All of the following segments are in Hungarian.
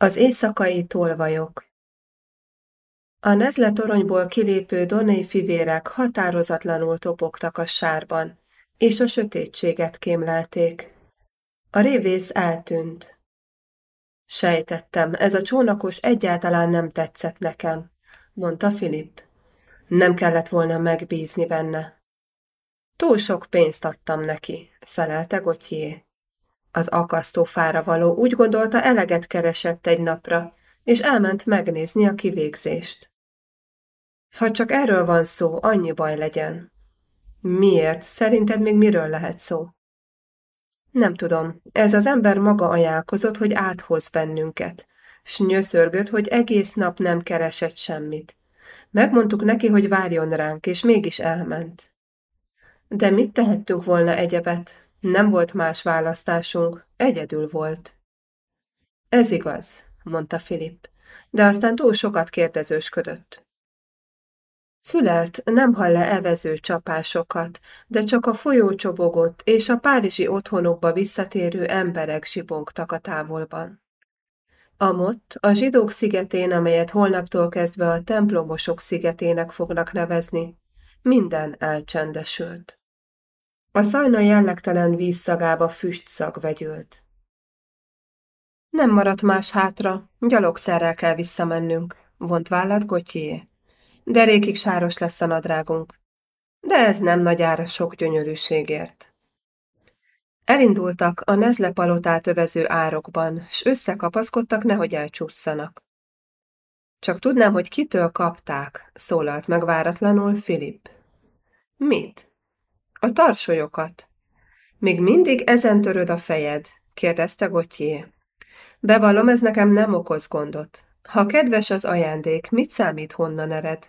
Az éjszakai tolvajok A Nezle toronyból kilépő donai fivérek határozatlanul topogtak a sárban, és a sötétséget kémlelték. A révész eltűnt. Sejtettem, ez a csónakos egyáltalán nem tetszett nekem, mondta Filip. Nem kellett volna megbízni benne. Túl sok pénzt adtam neki, felelte Gotyé. Az akasztófára való úgy gondolta eleget keresett egy napra, és elment megnézni a kivégzést. Ha csak erről van szó, annyi baj legyen. Miért? Szerinted még miről lehet szó? Nem tudom, ez az ember maga ajánlkozott, hogy áthoz bennünket, s nyöszörgött, hogy egész nap nem keresett semmit. Megmondtuk neki, hogy várjon ránk, és mégis elment. De mit tehettünk volna egyebet? Nem volt más választásunk, egyedül volt. Ez igaz, mondta Filip, de aztán túl sokat kérdezősködött. Fülelt nem hall-e evező csapásokat, de csak a folyó csobogott, és a párizsi otthonokba visszatérő emberek zsibongtak a távolban. Amott, a zsidók szigetén, amelyet holnaptól kezdve a templomosok szigetének fognak nevezni, minden elcsendesült. A szajna jellegtelen vízszagába füstszag vegyült. Nem maradt más hátra, gyalogszerrel kell visszamennünk, vont vállat Gotyé. Derékig sáros lesz a nadrágunk. De ez nem nagy ára sok gyönyörűségért. Elindultak a Nezle palotát övező árokban, s összekapaszkodtak, nehogy elcsúszanak. Csak tudnám, hogy kitől kapták, szólalt meg váratlanul Filip. Mit? A tarsolyokat. Még mindig ezen töröd a fejed? kérdezte Gotyé. Bevallom, ez nekem nem okoz gondot. Ha kedves az ajándék, mit számít honnan ered?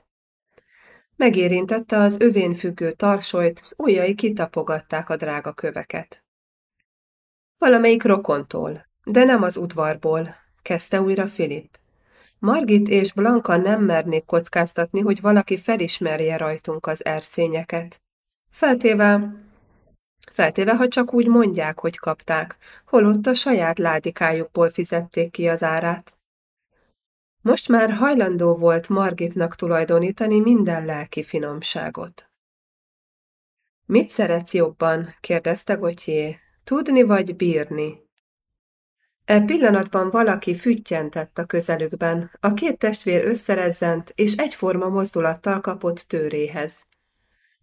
Megérintette az övén függő tarsolyt, s ujjai kitapogatták a drága köveket. Valamelyik rokontól, de nem az udvarból, kezdte újra Filip. Margit és Blanka nem mernék kockáztatni, hogy valaki felismerje rajtunk az erszényeket. Feltéve, feltéve, ha csak úgy mondják, hogy kapták, holott a saját ládikájukból fizették ki az árát. Most már hajlandó volt Margitnak tulajdonítani minden lelki finomságot. Mit szeretsz jobban? kérdezte Gotyé. Tudni vagy bírni? E pillanatban valaki füttyentett a közelükben, a két testvér összerezzent, és egyforma mozdulattal kapott tőréhez.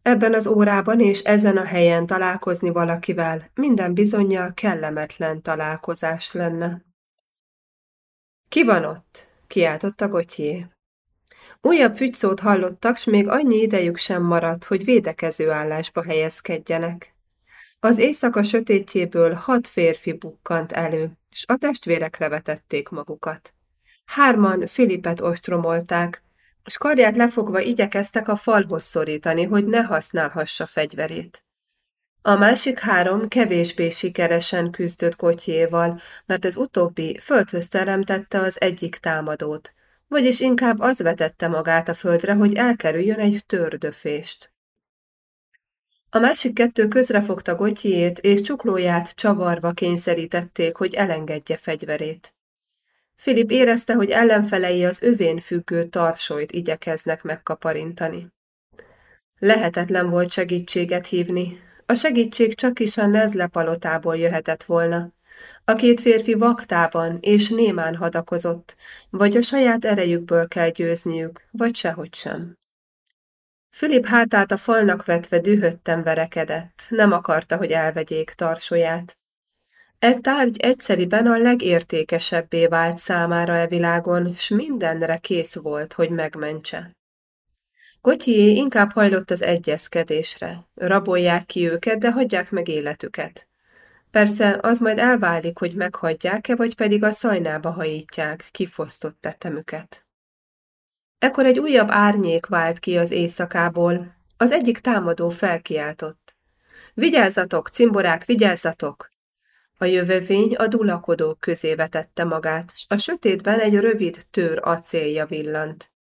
Ebben az órában és ezen a helyen találkozni valakivel minden bizonyal kellemetlen találkozás lenne. Ki van ott? kiáltotta Gotyé. Újabb fügyszót hallottak, s még annyi idejük sem maradt, hogy védekező állásba helyezkedjenek. Az éjszaka sötétjéből hat férfi bukkant elő, s a testvérek levetették magukat. Hárman Filipet ostromolták, s karját lefogva igyekeztek a falhoz szorítani, hogy ne használhassa fegyverét. A másik három kevésbé sikeresen küzdött kotyéval, mert az utóbbi földhöz teremtette az egyik támadót, vagyis inkább az vetette magát a földre, hogy elkerüljön egy tördöfést. A másik kettő közrefogta gotyjét, és csuklóját csavarva kényszerítették, hogy elengedje fegyverét. Filip érezte, hogy ellenfelei az övén függő tarsolyt igyekeznek megkaparintani. Lehetetlen volt segítséget hívni. A segítség csak is a Nezle palotából jöhetett volna. A két férfi vaktában és némán hadakozott, vagy a saját erejükből kell győzniük, vagy sehogy sem. Filip hátát a falnak vetve dühötten verekedett, nem akarta, hogy elvegyék tarsolyát. E tárgy egyszeriben a legértékesebbé vált számára e világon, s mindenre kész volt, hogy megmentse. Gotyié inkább hajlott az egyezkedésre. Rabolják ki őket, de hagyják meg életüket. Persze, az majd elválik, hogy meghagyják-e, vagy pedig a szajnába hajítják kifosztott tetemüket. Ekkor egy újabb árnyék vált ki az éjszakából. Az egyik támadó felkiáltott. Vigyázzatok, cimborák, vigyázzatok! A jövőfény a dulakodók közé vetette magát, s a sötétben egy rövid tőr acélja villant.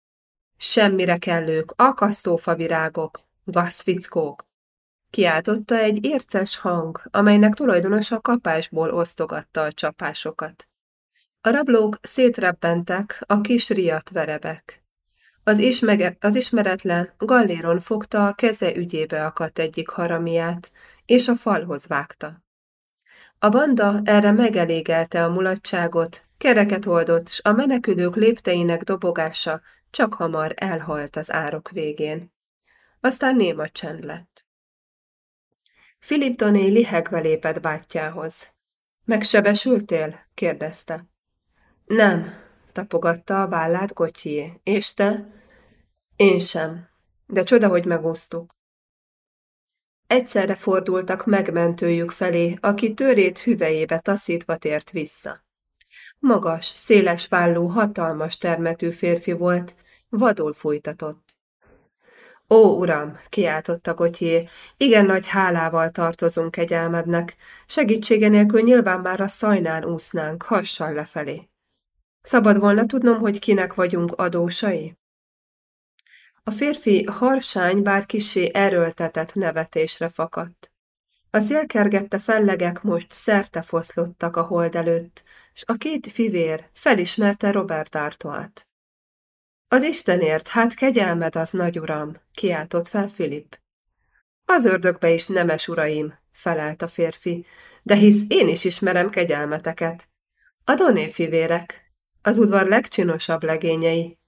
Semmire kellők, akasztófavirágok, gaszfickók. Kiáltotta egy érces hang, amelynek tulajdonosa kapásból osztogatta a csapásokat. A rablók szétrebbentek a kis riadt verebek. Az, ismege, az ismeretlen galléron fogta a keze ügyébe akadt egyik haramiát, és a falhoz vágta. A banda erre megelégelte a mulatságot, kereket oldott, s a menekülők lépteinek dobogása csak hamar elhalt az árok végén. Aztán néma csend lett. Philip Doné lihegve lépett bátyjához. Megsebesültél? kérdezte. Nem, tapogatta a vállát Gotyié. És te? Én sem. De csoda, hogy megúsztuk. Egyszerre fordultak megmentőjük felé, aki törét hüvejébe taszítva tért vissza. Magas, széles vállú, hatalmas termetű férfi volt, vadul fújtatott. Ó, uram, kiáltotta Gotyé, igen nagy hálával tartozunk kegyelmednek, segítsége nélkül nyilván már a szajnán úsznánk, hassal lefelé. Szabad volna tudnom, hogy kinek vagyunk adósai? A férfi harsány, bár kisé erőltetett nevetésre fakadt. A szélkergette fellegek most szerte foszlottak a hold előtt, s a két fivér felismerte Robert Artoát. Az Istenért, hát kegyelmed az, nagy uram, kiáltott fel Filip. Az ördögbe is nemes uraim, felelt a férfi, de hisz én is ismerem kegyelmeteket. A Doné fivérek, az udvar legcsinosabb legényei.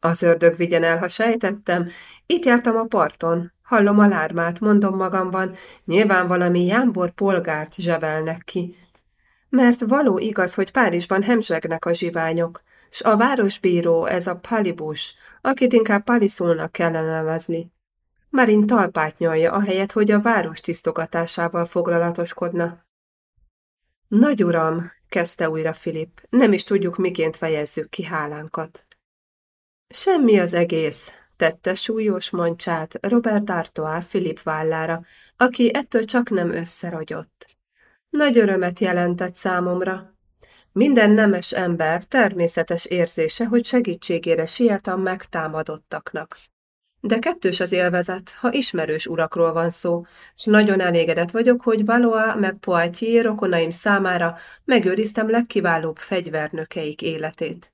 Az ördög vigyen el, ha sejtettem, itt jártam a parton, hallom a lármát, mondom magamban, nyilván valami jámbor polgárt zsebelnek ki. Mert való igaz, hogy Párizsban hemzsegnek a zsiványok, s a városbíró ez a palibus, akit inkább paliszulnak kellene nevezni. Marin talpát nyalja, ahelyett, hogy a város tisztogatásával foglalatoskodna. Nagy uram, kezdte újra Filip, nem is tudjuk, miként fejezzük ki hálánkat. Semmi az egész, tette súlyos mancsát Robert Artois Filip vállára, aki ettől csak nem összeragyott. Nagy örömet jelentett számomra, minden nemes ember természetes érzése, hogy segítségére sietan megtámadottaknak. De kettős az élvezet, ha ismerős urakról van szó, s nagyon elégedett vagyok, hogy Valois meg Poitiers rokonaim számára megőriztem legkiválóbb fegyvernökeik életét.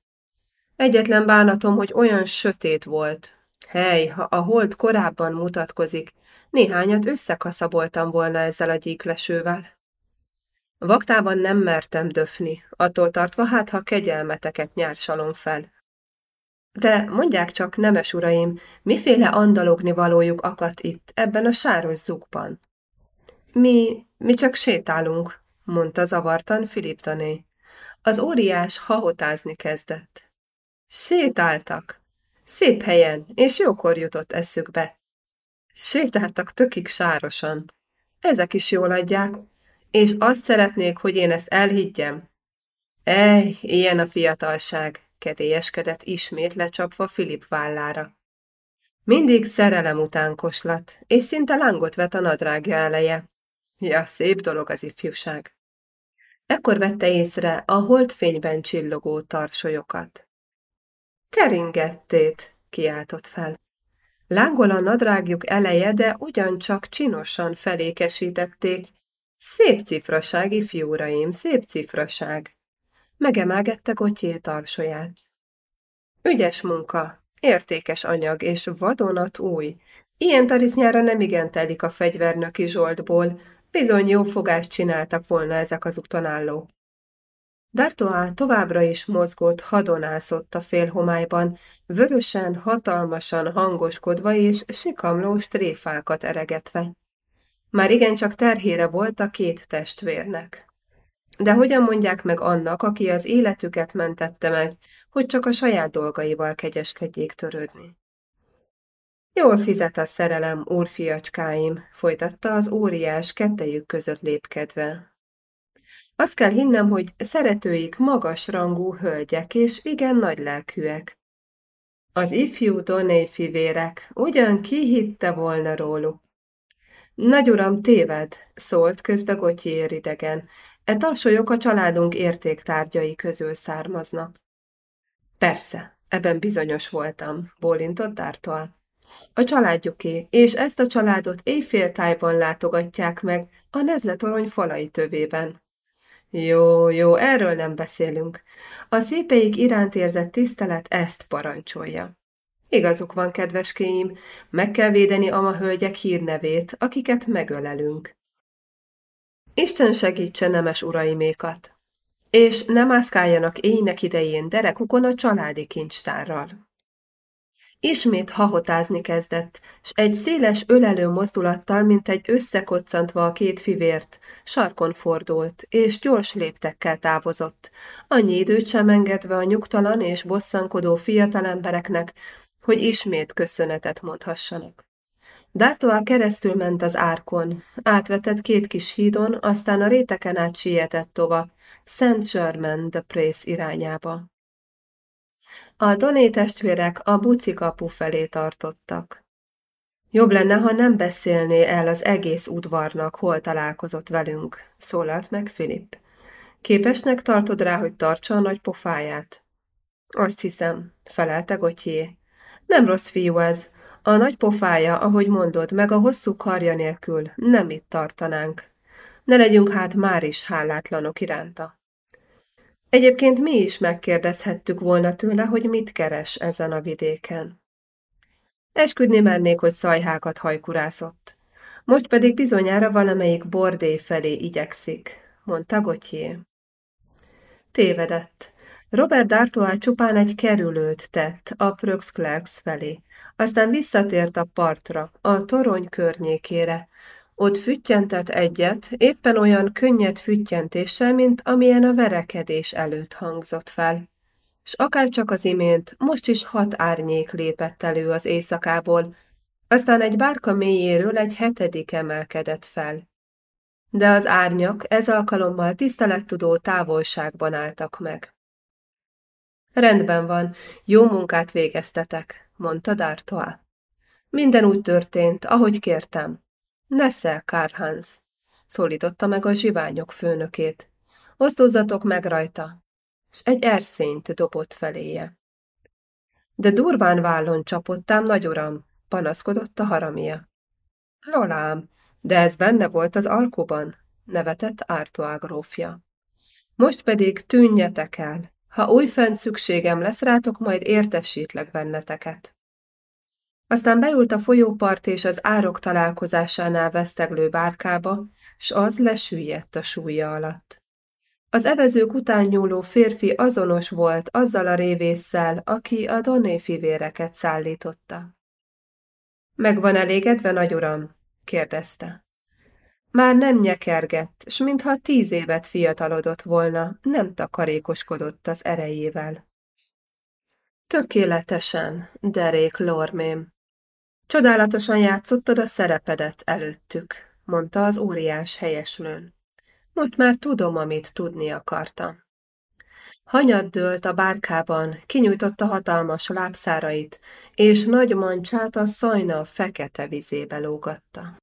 Egyetlen bánatom, hogy olyan sötét volt. Hely, ha a hold korábban mutatkozik, néhányat összekaszaboltam volna ezzel a gyíklesővel. Vaktában nem mertem döfni, attól tartva hát, ha kegyelmeteket nyársalom fel. De mondják csak, nemes uraim, miféle andalogni valójuk akadt itt, ebben a sáros zugban? Mi, mi csak sétálunk, mondta zavartan Filip tané. Az óriás hahotázni kezdett. Sétáltak. Szép helyen, és jókor jutott eszükbe. Sétáltak tökig sárosan. Ezek is jól adják, és azt szeretnék, hogy én ezt elhiggyem. Ej, ilyen a fiatalság, kedélyeskedett ismét lecsapva Filip vállára. Mindig szerelem után koslat, és szinte lángot vet a nadrágja eleje. Ja, szép dolog az ifjúság. Ekkor vette észre a holdfényben csillogó tarsolyokat. Keringettét, kiáltott fel. Lángol a nadrágjuk eleje, de ugyancsak csinosan felékesítették, Szép cifraság, ifjúraim, szép cifraság. Megemelgette Gotyé tarsóját. Ügyes munka, értékes anyag és vadonat új. Ilyen tarisznyára nem igen telik a fegyvernöki zsoltból, bizony jó fogást csináltak volna ezek az állók. D'Artois továbbra is mozgott, hadonászott a félhomályban, vörösen, hatalmasan hangoskodva és sikamlós tréfákat eregetve. Már igencsak terhére volt a két testvérnek. De hogyan mondják meg annak, aki az életüket mentette meg, hogy csak a saját dolgaival kegyeskedjék törődni? Jól fizet a szerelem, úrfiacskáim, folytatta az óriás kettejük között lépkedve. Azt kell hinnem, hogy szeretőik magas rangú hölgyek és igen nagy lelkűek. Az ifjú Doné fivérek, ugyan ki hitte volna róluk? Nagy uram, téved, szólt közbe Gotyiér idegen. E talsolyok a családunk értéktárgyai közül származnak. Persze, ebben bizonyos voltam, bólintott D'Artois. A családjuké, és ezt a családot éjféltájban látogatják meg a nezletorony falai tövében. Jó, jó, erről nem beszélünk. A szépeik iránt érzett tisztelet ezt parancsolja. Igazuk van, kedveskéim, meg kell védeni ama hölgyek hírnevét, akiket megölelünk. Isten segítse nemes uraimékat, és ne mászkáljanak éjnek idején derekukon a családi kincstárral. Ismét hahotázni kezdett, s egy széles ölelő mozdulattal, mint egy összekoccantva a két fivért, sarkon fordult, és gyors léptekkel távozott, annyi időt sem engedve a nyugtalan és bosszankodó fiatalembereknek, hogy ismét köszönetet mondhassanak. D'Artois keresztül ment az árkon, átvetett két kis hídon, aztán a réteken át sietett tova, Saint-Germain-de-Prés irányába. A Doné testvérek a buci kapu felé tartottak. Jobb lenne, ha nem beszélné el az egész udvarnak, hol találkozott velünk, szólalt meg Filip. Képesnek tartod rá, hogy tartsa a nagy pofáját? Azt hiszem, felelte Gotyé. Nem rossz fiú ez. A nagy pofája, ahogy mondod, meg a hosszú karja nélkül nem itt tartanánk. Ne legyünk hát már is hálátlanok iránta. Egyébként mi is megkérdezhettük volna tőle, hogy mit keres ezen a vidéken. Esküdni mennék, hogy szajhákat hajkurászott. Most pedig bizonyára valamelyik bordé felé igyekszik, mondta Gotyé. Tévedett. Robert D'Artois csupán egy kerülőt tett a Clerks felé, aztán visszatért a partra, a torony környékére. Ott füttyentett egyet, éppen olyan könnyed füttyentéssel, mint amilyen a verekedés előtt hangzott fel. S akárcsak az imént, most is hat árnyék lépett elő az éjszakából, aztán egy bárka mélyéről egy hetedik emelkedett fel. De az árnyak ez alkalommal tisztelettudó távolságban álltak meg. Rendben van, jó munkát végeztetek, mondta D'Artois. Minden úgy történt, ahogy kértem. Neszel, Karhans, szólította meg a zsiványok főnökét. Osztozzatok meg rajta, s egy erszényt dobott feléje. De durván vállon csapottám, nagy uram, panaszkodott a haramia. Nolám, de ez benne volt az alkuban, nevetett Ártoá grófja. Most pedig tűnjetek el, ha újfent szükségem lesz rátok, majd értesítlek benneteket. Aztán beült a folyópart és az árok találkozásánál veszteglő bárkába, s az lesüllyedt a súlya alatt. Az evezők után nyúló férfi azonos volt azzal a révésszel, aki a Donné fivéreket szállította. Megvan elégedve, nagy uram? kérdezte. Már nem nyekergett, s mintha tíz évet fiatalodott volna, nem takarékoskodott az erejével. Tökéletesen, derék lormém. Codálatosan játszottad a szerepedet előttük, mondta az óriás helyeslőn. Most már tudom, amit tudni akartam. Hanyat dőlt a bárkában, kinyújtotta hatalmas lábszárait, és nagy mancsát a szajna fekete vizébe lógatta.